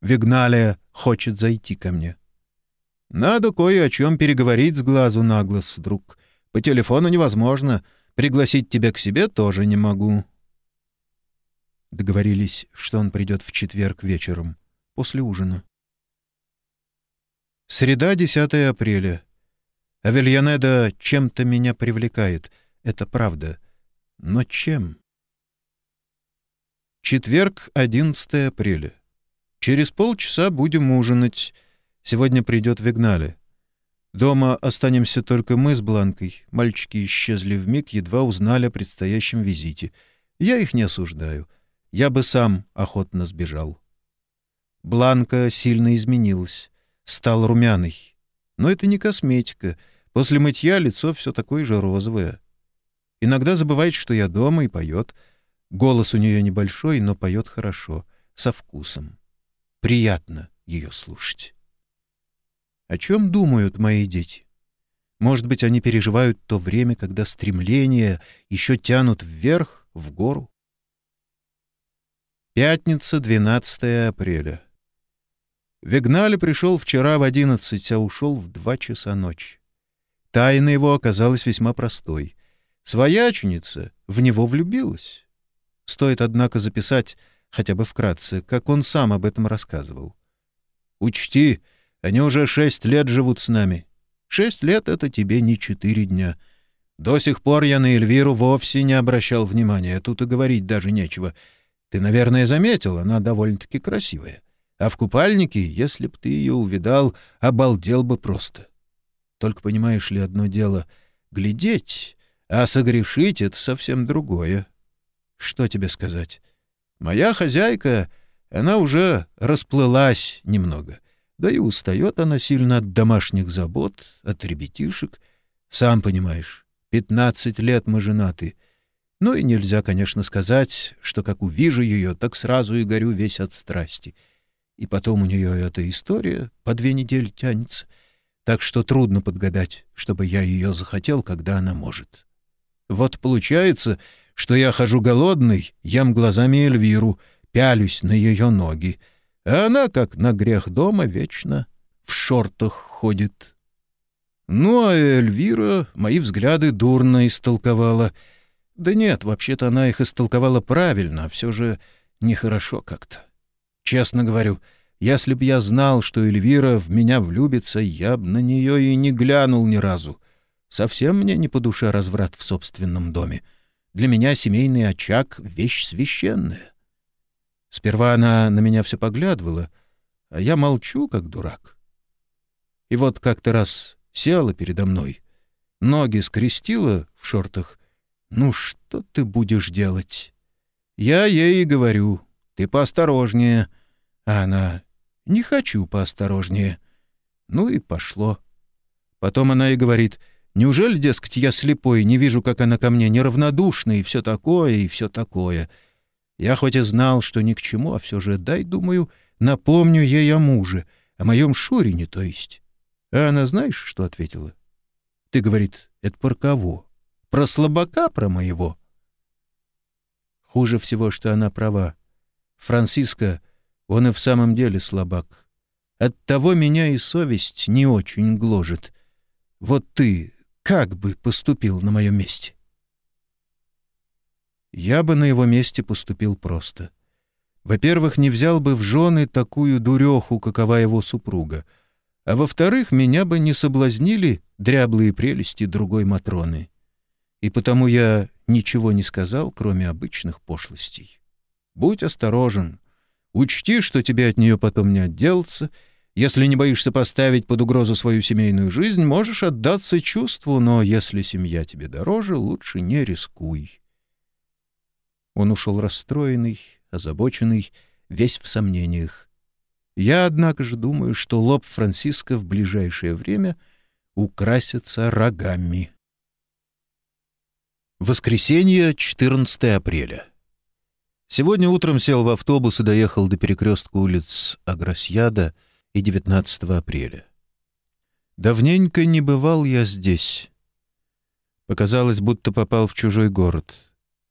Вигналия хочет зайти ко мне. Надо кое о чем переговорить с глазу на глаз, друг. По телефону невозможно. Пригласить тебя к себе тоже не могу». Договорились, что он придет в четверг вечером, после ужина. Среда, 10 апреля. Авельянеда чем-то меня привлекает, это правда. Но чем? Четверг, 11 апреля. Через полчаса будем ужинать. Сегодня придет Вигнале. Дома останемся только мы с Бланкой. Мальчики исчезли в миг, едва узнали о предстоящем визите. Я их не осуждаю. Я бы сам охотно сбежал. Бланка сильно изменилась, стал румяной. Но это не косметика. После мытья лицо все такое же розовое. Иногда забывает, что я дома, и поет. Голос у нее небольшой, но поет хорошо, со вкусом. Приятно ее слушать. О чем думают мои дети? Может быть, они переживают то время, когда стремления еще тянут вверх, в гору? Пятница, 12 апреля. Вигнали пришел вчера в одиннадцать, а ушел в два часа ночи. Тайна его оказалась весьма простой. Свояченица в него влюбилась. Стоит, однако, записать, хотя бы вкратце, как он сам об этом рассказывал. «Учти, — они уже шесть лет живут с нами. Шесть лет — это тебе не четыре дня. До сих пор я на Эльвиру вовсе не обращал внимания, тут и говорить даже нечего. Ты, наверное, заметил, она довольно-таки красивая. А в купальнике, если б ты ее увидал, обалдел бы просто. Только понимаешь ли одно дело — глядеть, а согрешить — это совсем другое. Что тебе сказать? Моя хозяйка, она уже расплылась немного — да и устает она сильно от домашних забот, от ребятишек. Сам понимаешь, пятнадцать лет мы женаты. Ну и нельзя, конечно, сказать, что как увижу ее, так сразу и горю весь от страсти. И потом у нее эта история по две недели тянется, так что трудно подгадать, чтобы я ее захотел, когда она может. Вот получается, что я хожу голодный, ем глазами Эльвиру, пялюсь на ее ноги — а она, как на грех дома, вечно в шортах ходит. Ну, а Эльвира мои взгляды дурно истолковала. Да нет, вообще-то она их истолковала правильно, а все же нехорошо как-то. Честно говорю, если б я знал, что Эльвира в меня влюбится, я б на нее и не глянул ни разу. Совсем мне не по душе разврат в собственном доме. Для меня семейный очаг — вещь священная. Сперва она на меня все поглядывала, а я молчу, как дурак. И вот как-то раз села передо мной, ноги скрестила в шортах. «Ну что ты будешь делать?» Я ей говорю, «Ты поосторожнее». А она, «Не хочу поосторожнее». Ну и пошло. Потом она и говорит, Неужели, дескать, я слепой, не вижу, как она ко мне неравнодушна и все такое, и все такое? Я хоть и знал, что ни к чему, а все же, дай, думаю, напомню ей о муже, о моем Шурине, то есть. А она знаешь, что ответила? Ты, говорит, это про кого? Про слабака про моего? Хуже всего, что она права. Франциско, он и в самом деле слабак. Оттого меня и совесть не очень гложет. Вот ты, как бы поступил на моем месте? Я бы на его месте поступил просто. Во-первых, не взял бы в жены такую дуреху, какова его супруга, а во-вторых, меня бы не соблазнили дряблые прелести другой Матроны. И потому я ничего не сказал, кроме обычных пошлостей. Будь осторожен. Учти, что тебе от нее потом не отделаться — если не боишься поставить под угрозу свою семейную жизнь, можешь отдаться чувству, но если семья тебе дороже, лучше не рискуй. Он ушел расстроенный, озабоченный, весь в сомнениях. Я, однако же, думаю, что лоб Франциска в ближайшее время украсится рогами. Воскресенье, 14 апреля. Сегодня утром сел в автобус и доехал до перекрестка улиц Агросьяда — и 19 апреля. Давненько не бывал я здесь. Показалось, будто попал в чужой город.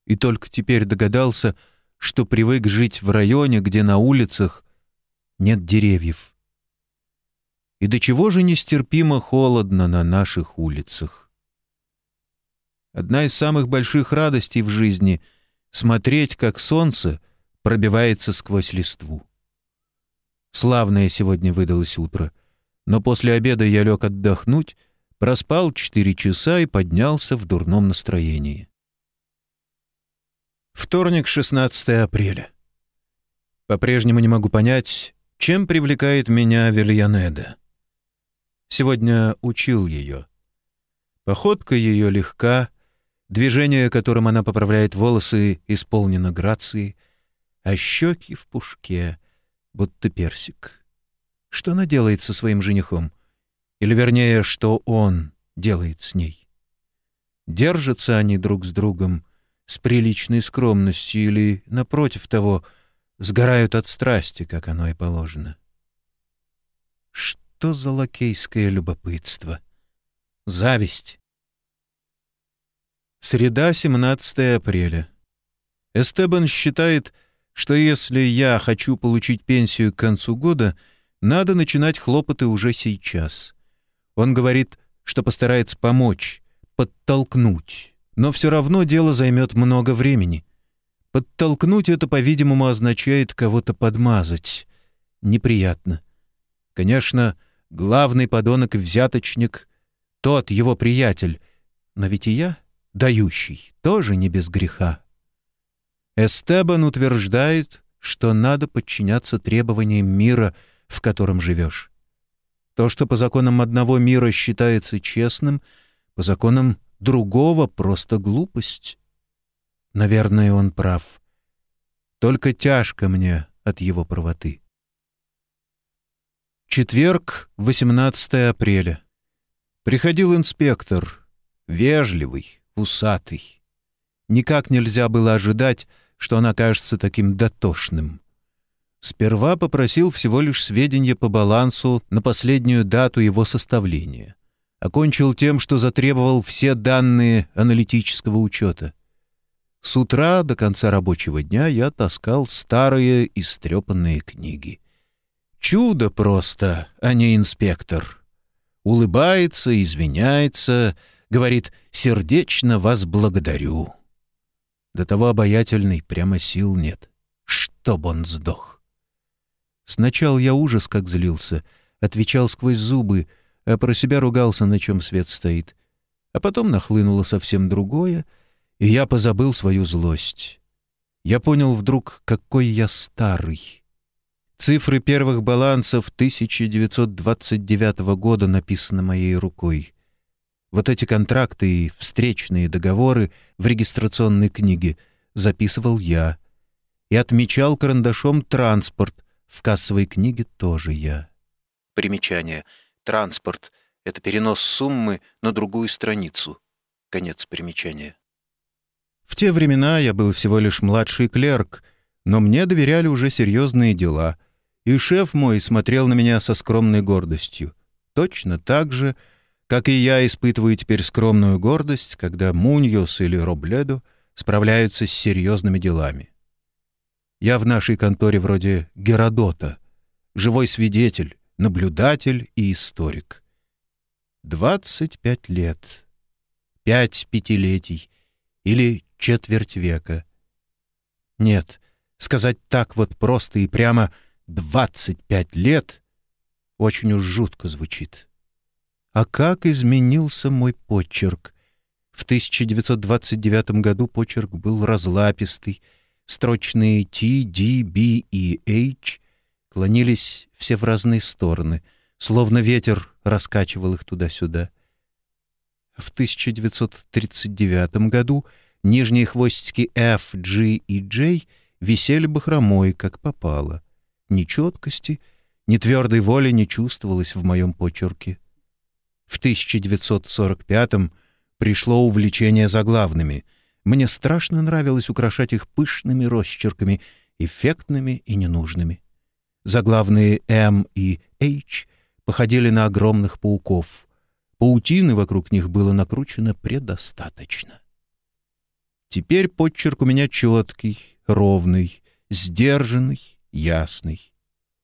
И только теперь догадался, что привык жить в районе, где на улицах нет деревьев. И до чего же нестерпимо холодно на наших улицах. Одна из самых больших радостей в жизни — смотреть, как солнце пробивается сквозь листву. Славное сегодня выдалось утро. Но после обеда я лег отдохнуть, проспал четыре часа и поднялся в дурном настроении. Вторник, 16 апреля. По-прежнему не могу понять, чем привлекает меня Вильянеда. Сегодня учил ее. Походка ее легка, движение, которым она поправляет волосы, исполнено грацией, а щеки в пушке — будто персик. Что она делает со своим женихом? Или, вернее, что он делает с ней? Держатся они друг с другом с приличной скромностью или, напротив того, сгорают от страсти, как оно и положено? Что за лакейское любопытство? Зависть. Среда, 17 апреля. Эстебан считает, что если я хочу получить пенсию к концу года, надо начинать хлопоты уже сейчас. Он говорит, что постарается помочь, подтолкнуть, но все равно дело займет много времени. Подтолкнуть это, по-видимому, означает кого-то подмазать. Неприятно. Конечно, главный подонок взяточник — тот его приятель, но ведь и я, дающий, тоже не без греха. Эстебан утверждает, что надо подчиняться требованиям мира, в котором живешь. То, что по законам одного мира считается честным, по законам другого просто глупость. Наверное, он прав. Только тяжко мне от его правоты. Четверг, 18 апреля. Приходил инспектор, вежливый, усатый. Никак нельзя было ожидать, что он окажется таким дотошным. Сперва попросил всего лишь сведения по балансу на последнюю дату его составления. Окончил тем, что затребовал все данные аналитического учета. С утра до конца рабочего дня я таскал старые истрепанные книги. Чудо просто, а не инспектор. улыбается, извиняется, говорит «сердечно вас благодарю». До того обаятельный, прямо сил нет. Чтоб он сдох. Сначала я ужас как злился, отвечал сквозь зубы, а про себя ругался, на чем свет стоит. А потом нахлынуло совсем другое, и я позабыл свою злость. Я понял вдруг, какой я старый. Цифры первых балансов 1929 года написаны моей рукой. Вот эти контракты и встречные договоры в регистрационной книге записывал я. И отмечал карандашом транспорт. В кассовой книге тоже я. Примечание. Транспорт — это перенос суммы на другую страницу. Конец примечания. В те времена я был всего лишь младший клерк, но мне доверяли уже серьезные дела — и шеф мой смотрел на меня со скромной гордостью. Точно так же, как и я испытываю теперь скромную гордость, когда Муньос или Робледо справляются с серьезными делами. Я в нашей конторе вроде Геродота, живой свидетель, наблюдатель и историк. Двадцать пять лет, пять пятилетий или четверть века. Нет, сказать так вот просто и прямо — Двадцать пять лет очень уж жутко звучит. А как изменился мой почерк? В 1929 году почерк был разлапистый, строчные T, D, B и H клонились все в разные стороны, словно ветер раскачивал их туда-сюда. В 1939 году нижние хвостики F, G и J висели бахромой, как попало ни четкости, ни твердой воли не чувствовалось в моем почерке. В 1945-м пришло увлечение заглавными. Мне страшно нравилось украшать их пышными росчерками, эффектными и ненужными. Заглавные «М» и «H» походили на огромных пауков. Паутины вокруг них было накручено предостаточно. Теперь почерк у меня четкий, ровный, сдержанный, ясный,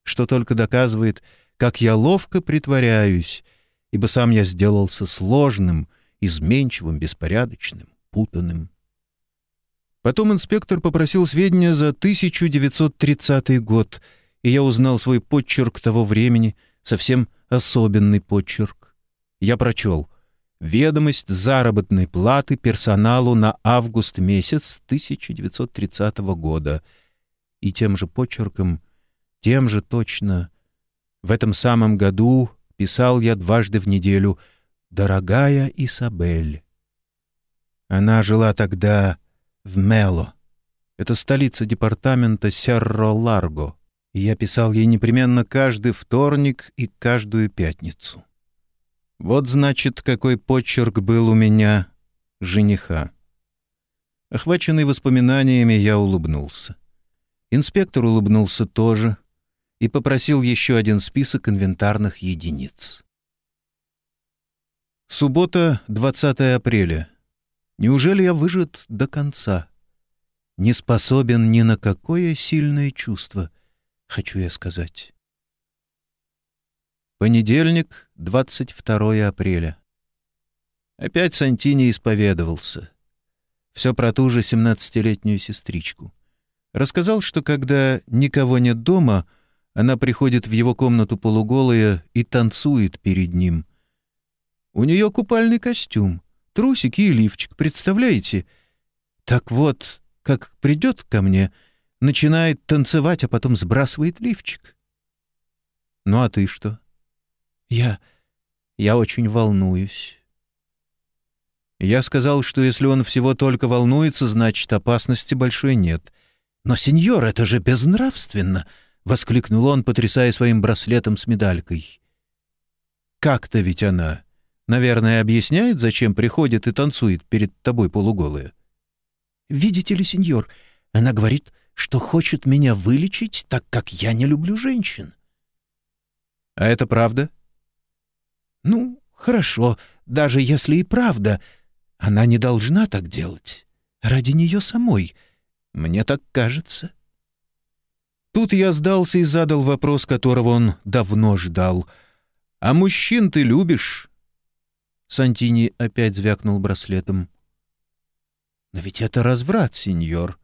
что только доказывает, как я ловко притворяюсь, ибо сам я сделался сложным, изменчивым, беспорядочным, путанным. Потом инспектор попросил сведения за 1930 год, и я узнал свой почерк того времени, совсем особенный почерк. Я прочел «Ведомость заработной платы персоналу на август месяц 1930 года», и тем же почерком, тем же точно. В этом самом году писал я дважды в неделю «Дорогая Исабель». Она жила тогда в Мело. Это столица департамента Серро-Ларго. И я писал ей непременно каждый вторник и каждую пятницу. Вот, значит, какой почерк был у меня, жениха. Охваченный воспоминаниями, я улыбнулся. Инспектор улыбнулся тоже и попросил еще один список инвентарных единиц. Суббота, 20 апреля. Неужели я выжат до конца? Не способен ни на какое сильное чувство, хочу я сказать. Понедельник, 22 апреля. Опять Сантини исповедовался. Все про ту же семнадцатилетнюю сестричку. Рассказал, что когда никого нет дома, она приходит в его комнату полуголая и танцует перед ним. У нее купальный костюм, трусики и лифчик, представляете? Так вот, как придет ко мне, начинает танцевать, а потом сбрасывает лифчик. Ну а ты что? Я... я очень волнуюсь. Я сказал, что если он всего только волнуется, значит, опасности большой нет — «Но, сеньор, это же безнравственно!» — воскликнул он, потрясая своим браслетом с медалькой. «Как-то ведь она, наверное, объясняет, зачем приходит и танцует перед тобой полуголая?» «Видите ли, сеньор, она говорит, что хочет меня вылечить, так как я не люблю женщин». «А это правда?» «Ну, хорошо, даже если и правда, она не должна так делать. Ради нее самой». Мне так кажется. Тут я сдался и задал вопрос, которого он давно ждал. А мужчин ты любишь?» Сантини опять звякнул браслетом. «Но ведь это разврат, сеньор».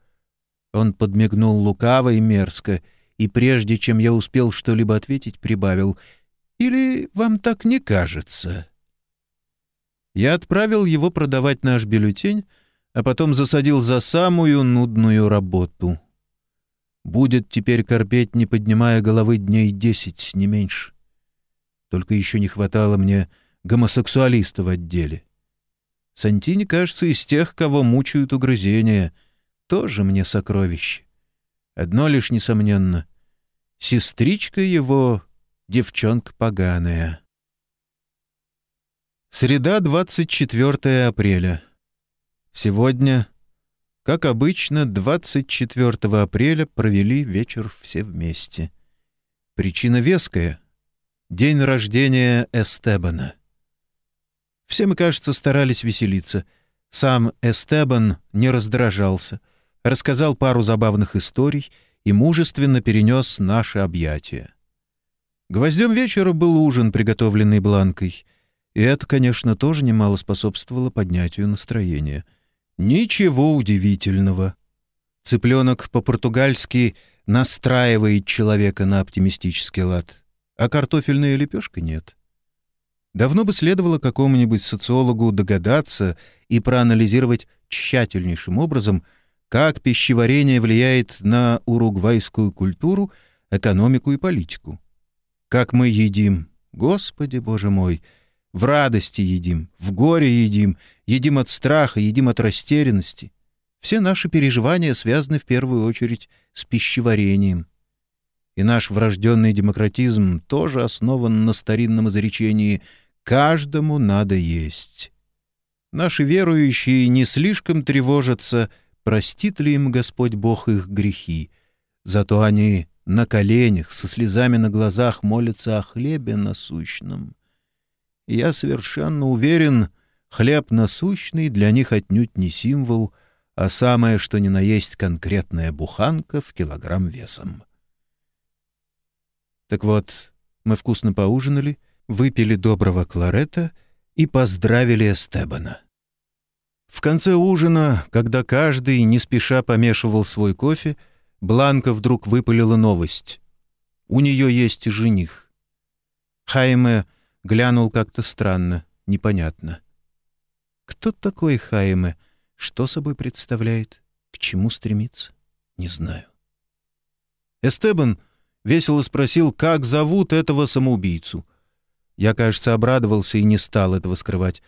Он подмигнул лукаво и мерзко, и прежде чем я успел что-либо ответить, прибавил. «Или вам так не кажется?» Я отправил его продавать наш бюллетень, а потом засадил за самую нудную работу. Будет теперь корпеть, не поднимая головы дней десять, не меньше. Только еще не хватало мне гомосексуалиста в отделе. Сантини, кажется, из тех, кого мучают угрызения. Тоже мне сокровище. Одно лишь несомненно. Сестричка его — девчонка поганая. Среда, 24 апреля. Сегодня, как обычно, 24 апреля провели вечер все вместе. Причина веская — день рождения Эстебана. Все мы, кажется, старались веселиться. Сам Эстебан не раздражался, рассказал пару забавных историй и мужественно перенес наши объятия. Гвоздем вечера был ужин, приготовленный Бланкой — и это, конечно, тоже немало способствовало поднятию настроения. Ничего удивительного. Цыпленок по-португальски настраивает человека на оптимистический лад, а картофельная лепешка нет. Давно бы следовало какому-нибудь социологу догадаться и проанализировать тщательнейшим образом, как пищеварение влияет на уругвайскую культуру, экономику и политику. Как мы едим, Господи Боже мой — в радости едим, в горе едим, едим от страха, едим от растерянности. Все наши переживания связаны в первую очередь с пищеварением. И наш врожденный демократизм тоже основан на старинном изречении «каждому надо есть». Наши верующие не слишком тревожатся, простит ли им Господь Бог их грехи. Зато они на коленях, со слезами на глазах молятся о хлебе насущном я совершенно уверен, хлеб насущный для них отнюдь не символ, а самое, что ни на есть конкретная буханка в килограмм весом. Так вот, мы вкусно поужинали, выпили доброго кларета и поздравили Эстебана. В конце ужина, когда каждый не спеша помешивал свой кофе, Бланка вдруг выпалила новость. У нее есть жених. Хайме глянул как-то странно, непонятно. Кто такой Хайме? Что собой представляет? К чему стремится? Не знаю. Эстебан весело спросил, как зовут этого самоубийцу. Я, кажется, обрадовался и не стал этого скрывать.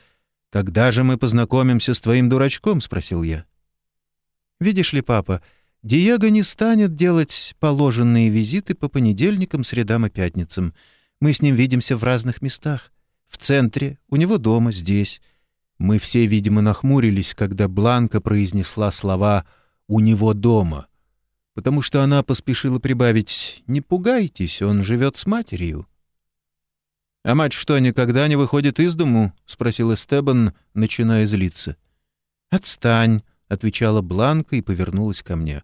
«Когда же мы познакомимся с твоим дурачком?» — спросил я. «Видишь ли, папа, Диего не станет делать положенные визиты по понедельникам, средам и пятницам. Мы с ним видимся в разных местах. В центре, у него дома, здесь. Мы все, видимо, нахмурились, когда Бланка произнесла слова «у него дома», потому что она поспешила прибавить «не пугайтесь, он живет с матерью». «А мать что, никогда не выходит из дому?» — спросил Эстебан, начиная злиться. «Отстань», — отвечала Бланка и повернулась ко мне.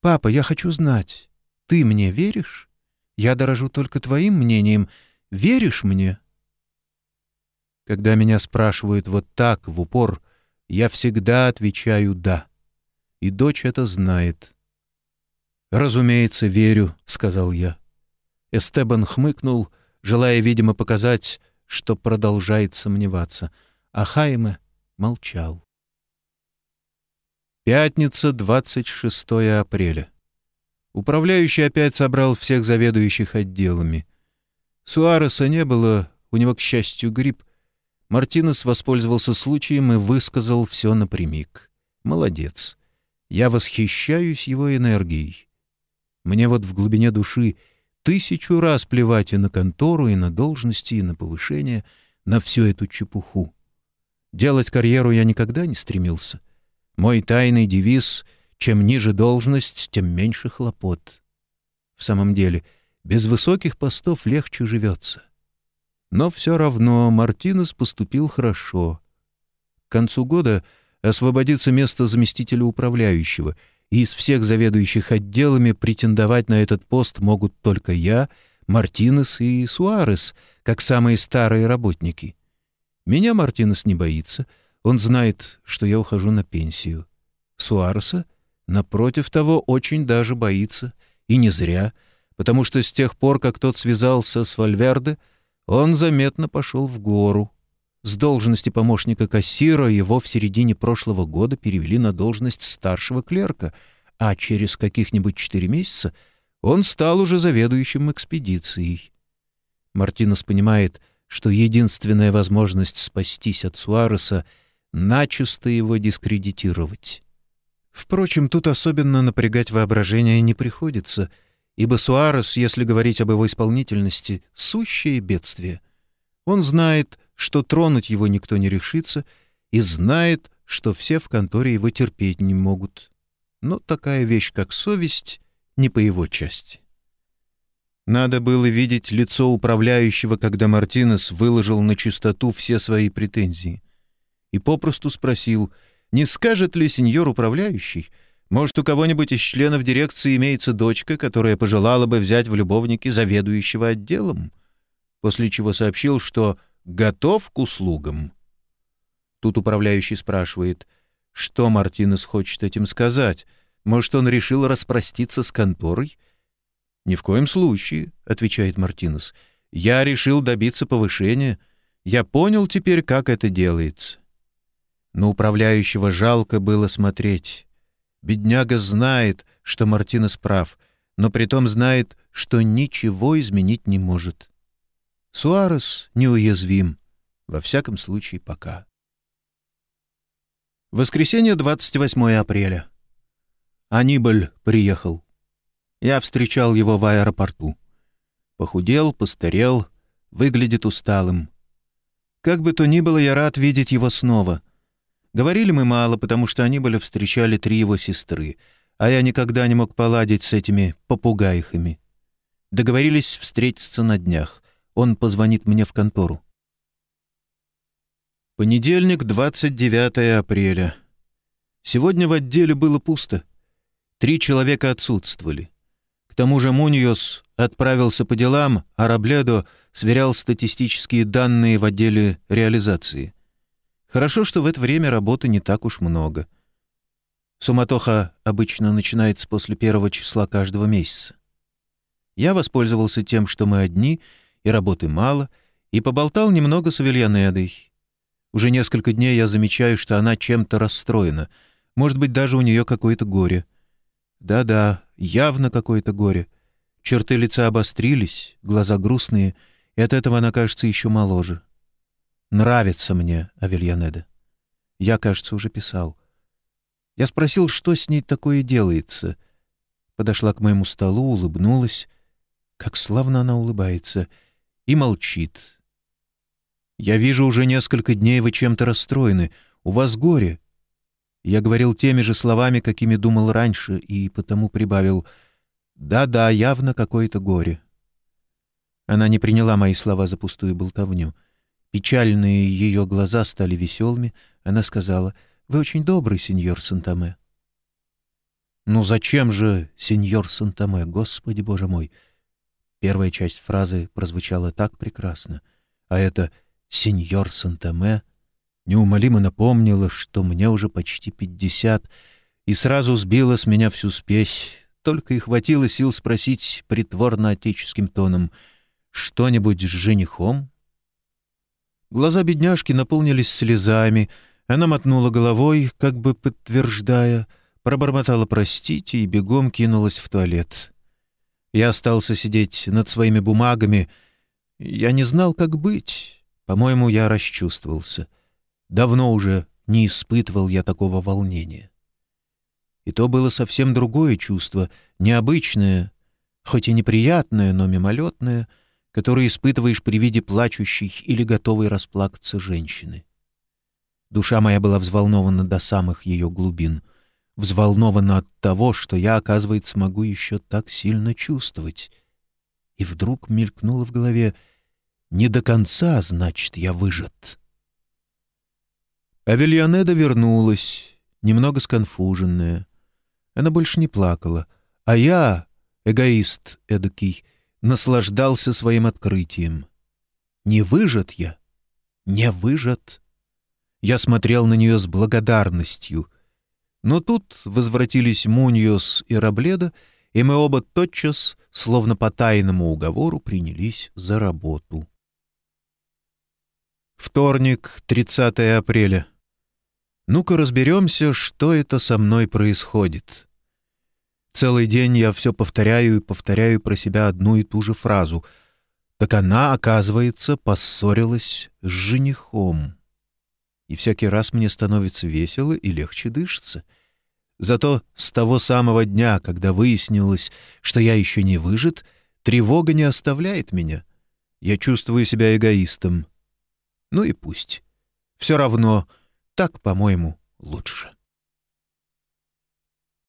«Папа, я хочу знать, ты мне веришь?» Я дорожу только твоим мнением. Веришь мне?» Когда меня спрашивают вот так, в упор, я всегда отвечаю «да». И дочь это знает. «Разумеется, верю», — сказал я. Эстебан хмыкнул, желая, видимо, показать, что продолжает сомневаться, а Хайме молчал. Пятница, 26 апреля. Управляющий опять собрал всех заведующих отделами. Суареса не было, у него, к счастью, грипп. Мартинес воспользовался случаем и высказал все напрямик. Молодец. Я восхищаюсь его энергией. Мне вот в глубине души тысячу раз плевать и на контору, и на должности, и на повышение, на всю эту чепуху. Делать карьеру я никогда не стремился. Мой тайный девиз — чем ниже должность, тем меньше хлопот. В самом деле, без высоких постов легче живется. Но все равно Мартинес поступил хорошо. К концу года освободится место заместителя управляющего, и из всех заведующих отделами претендовать на этот пост могут только я, Мартинес и Суарес, как самые старые работники. Меня Мартинес не боится, он знает, что я ухожу на пенсию. Суареса, напротив того, очень даже боится, и не зря, потому что с тех пор, как тот связался с Вальверде, он заметно пошел в гору. С должности помощника кассира его в середине прошлого года перевели на должность старшего клерка, а через каких-нибудь четыре месяца он стал уже заведующим экспедицией. Мартинес понимает, что единственная возможность спастись от Суареса — начисто его дискредитировать. Впрочем, тут особенно напрягать воображение не приходится, ибо Суарес, если говорить об его исполнительности, — сущее бедствие. Он знает, что тронуть его никто не решится, и знает, что все в конторе его терпеть не могут. Но такая вещь, как совесть, не по его части. Надо было видеть лицо управляющего, когда Мартинес выложил на чистоту все свои претензии. И попросту спросил, не скажет ли сеньор управляющий, может, у кого-нибудь из членов дирекции имеется дочка, которая пожелала бы взять в любовники заведующего отделом? После чего сообщил, что готов к услугам. Тут управляющий спрашивает, что Мартинес хочет этим сказать. Может, он решил распроститься с конторой? «Ни в коем случае», — отвечает Мартинес. «Я решил добиться повышения. Я понял теперь, как это делается». На управляющего жалко было смотреть. Бедняга знает, что Мартинес прав, но притом знает, что ничего изменить не может. Суарес неуязвим, во всяком случае пока. Воскресенье, 28 апреля. Анибаль приехал. Я встречал его в аэропорту. Похудел, постарел, выглядит усталым. Как бы то ни было, я рад видеть его снова. Говорили мы мало, потому что Анибаля встречали три его сестры, а я никогда не мог поладить с этими попугайхами. Договорились встретиться на днях. Он позвонит мне в контору. Понедельник, 29 апреля. Сегодня в отделе было пусто. Три человека отсутствовали. К тому же Муньос отправился по делам, а Рабледо сверял статистические данные в отделе реализации. Хорошо, что в это время работы не так уж много. Суматоха обычно начинается после первого числа каждого месяца. Я воспользовался тем, что мы одни — и работы мало, и поболтал немного с Авельянедой. Уже несколько дней я замечаю, что она чем-то расстроена. Может быть, даже у нее какое-то горе. Да-да, явно какое-то горе. Черты лица обострились, глаза грустные, и от этого она кажется еще моложе. Нравится мне Авельянеда. Я, кажется, уже писал. Я спросил, что с ней такое делается. Подошла к моему столу, улыбнулась. Как славно она улыбается — и молчит. «Я вижу, уже несколько дней вы чем-то расстроены. У вас горе». Я говорил теми же словами, какими думал раньше, и потому прибавил «Да-да, явно какое-то горе». Она не приняла мои слова за пустую болтовню. Печальные ее глаза стали веселыми. Она сказала «Вы очень добрый, сеньор Сантаме». «Ну зачем же, сеньор Сантаме, Господи Боже мой!» Первая часть фразы прозвучала так прекрасно, а это «Сеньор Сантаме» неумолимо напомнило, что мне уже почти пятьдесят, и сразу сбила с меня всю спесь, только и хватило сил спросить притворно-отеческим тоном «Что-нибудь с женихом?» Глаза бедняжки наполнились слезами, она мотнула головой, как бы подтверждая, пробормотала «простите» и бегом кинулась в туалет. Я остался сидеть над своими бумагами. Я не знал, как быть. По-моему, я расчувствовался. Давно уже не испытывал я такого волнения. И то было совсем другое чувство, необычное, хоть и неприятное, но мимолетное, которое испытываешь при виде плачущей или готовой расплакаться женщины. Душа моя была взволнована до самых ее глубин — взволнована от того, что я, оказывается, могу еще так сильно чувствовать. И вдруг мелькнуло в голове «Не до конца, значит, я выжат». Авельянеда вернулась, немного сконфуженная. Она больше не плакала, а я, эгоист эдакий, наслаждался своим открытием. Не выжат я, не выжат. Я смотрел на нее с благодарностью. Но тут возвратились Муньос и Рабледа, и мы оба тотчас, словно по тайному уговору, принялись за работу. Вторник, 30 апреля. Ну-ка разберемся, что это со мной происходит. Целый день я все повторяю и повторяю про себя одну и ту же фразу. Так она, оказывается, поссорилась с женихом. И всякий раз мне становится весело и легче дышится. Зато с того самого дня, когда выяснилось, что я еще не выжит, тревога не оставляет меня. Я чувствую себя эгоистом. Ну и пусть. Все равно, так, по-моему, лучше.